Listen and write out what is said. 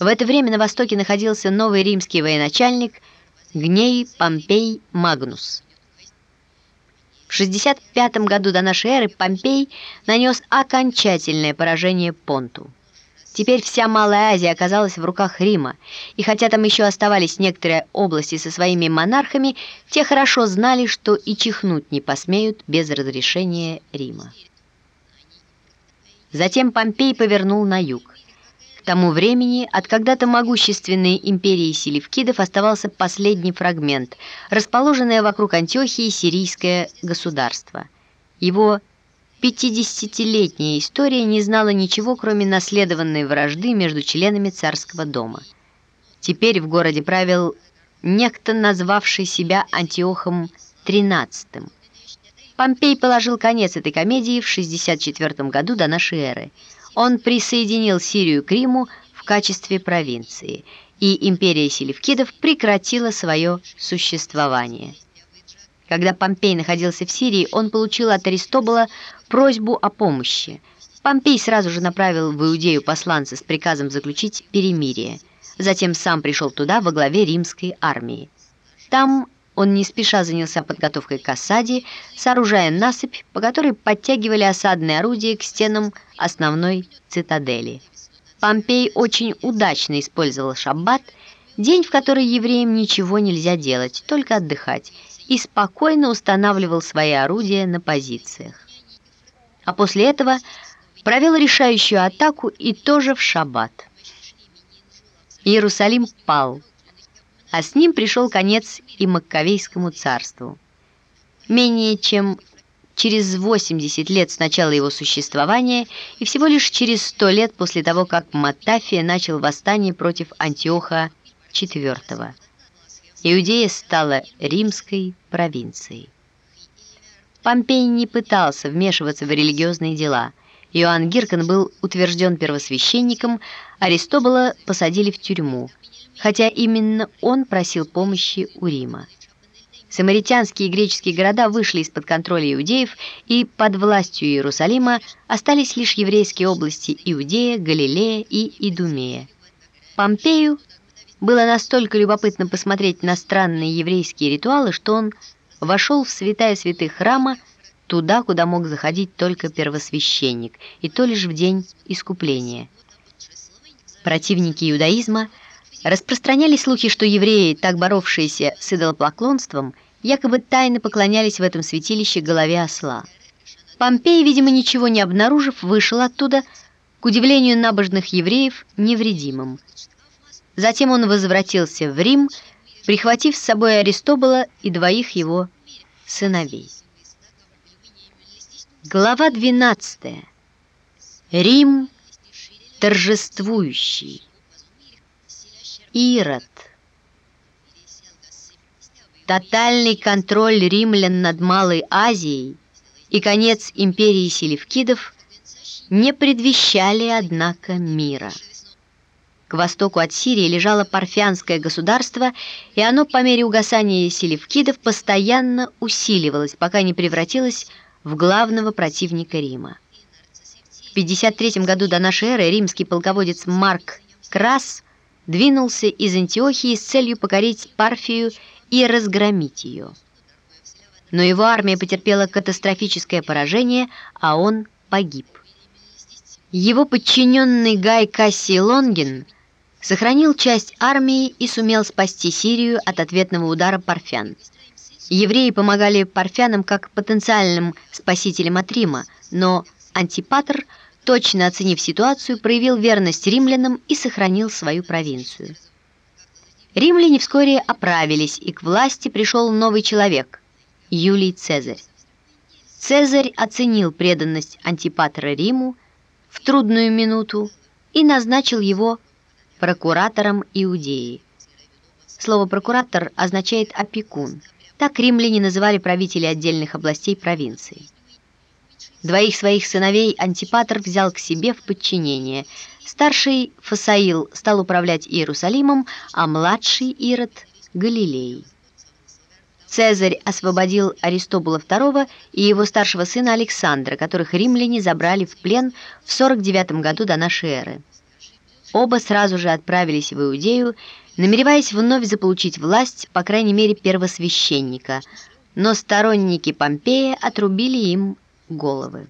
В это время на востоке находился новый римский военачальник Гней Помпей Магнус. В 65 году до нашей эры Помпей нанес окончательное поражение Понту. Теперь вся Малая Азия оказалась в руках Рима, и хотя там еще оставались некоторые области со своими монархами, те хорошо знали, что и чихнуть не посмеют без разрешения Рима. Затем Помпей повернул на юг. Тому времени от когда-то могущественной империи селевкидов оставался последний фрагмент, расположенное вокруг Антиохии сирийское государство. Его 50-летняя история не знала ничего, кроме наследованной вражды между членами царского дома. Теперь в городе правил некто, назвавший себя Антиохом XIII. Помпей положил конец этой комедии в 64 году до нашей эры. Он присоединил Сирию к Риму в качестве провинции, и империя селевкидов прекратила свое существование. Когда Помпей находился в Сирии, он получил от Аристобула просьбу о помощи. Помпей сразу же направил в Иудею посланца с приказом заключить перемирие. Затем сам пришел туда во главе римской армии. Там он не спеша занялся подготовкой к осаде, сооружая насыпь, по которой подтягивали осадные орудия к стенам основной цитадели. Помпей очень удачно использовал шаббат, день, в который евреям ничего нельзя делать, только отдыхать, и спокойно устанавливал свои орудия на позициях. А после этого провел решающую атаку и тоже в шаббат. Иерусалим пал, а с ним пришел конец и Маккавейскому царству. Менее чем через 80 лет с начала его существования и всего лишь через 100 лет после того, как Матафия начал восстание против Антиоха IV. Иудея стала римской провинцией. Помпей не пытался вмешиваться в религиозные дела. Иоанн Гиркон был утвержден первосвященником, Аристобула посадили в тюрьму, хотя именно он просил помощи у Рима. Самаритянские и греческие города вышли из-под контроля иудеев, и под властью Иерусалима остались лишь еврейские области Иудея, Галилея и Идумея. Помпею было настолько любопытно посмотреть на странные еврейские ритуалы, что он вошел в святая святых храма, туда, куда мог заходить только первосвященник, и то лишь в день искупления. Противники иудаизма распространяли слухи, что евреи, так боровшиеся с идолопоклонством, якобы тайно поклонялись в этом святилище голове осла. Помпей, видимо, ничего не обнаружив, вышел оттуда, к удивлению набожных евреев, невредимым. Затем он возвратился в Рим, прихватив с собой Аристобула и двоих его сыновей. Глава 12. Рим торжествующий. Ирод. Тотальный контроль римлян над Малой Азией и конец империи селевкидов не предвещали, однако, мира. К востоку от Сирии лежало Парфянское государство, и оно по мере угасания селевкидов постоянно усиливалось, пока не превратилось в главного противника Рима. В 53 году до нашей эры римский полководец Марк Крас двинулся из Антиохии с целью покорить Парфию и разгромить ее. Но его армия потерпела катастрофическое поражение, а он погиб. Его подчиненный Гай Кассий Лонгин сохранил часть армии и сумел спасти Сирию от ответного удара парфян. Евреи помогали парфянам как потенциальным спасителям от Рима, но Антипатр, точно оценив ситуацию, проявил верность римлянам и сохранил свою провинцию. Римляне вскоре оправились, и к власти пришел новый человек – Юлий Цезарь. Цезарь оценил преданность Антипатра Риму в трудную минуту и назначил его прокуратором Иудеи. Слово «прокуратор» означает «опекун». Так римляне называли правителей отдельных областей провинции. Двоих своих сыновей Антипатр взял к себе в подчинение. Старший Фасаил стал управлять Иерусалимом, а младший Ирод – Галилеей. Цезарь освободил Аристобула II и его старшего сына Александра, которых римляне забрали в плен в 49 году до нашей эры. Оба сразу же отправились в Иудею, намереваясь вновь заполучить власть, по крайней мере, первосвященника, но сторонники Помпея отрубили им головы.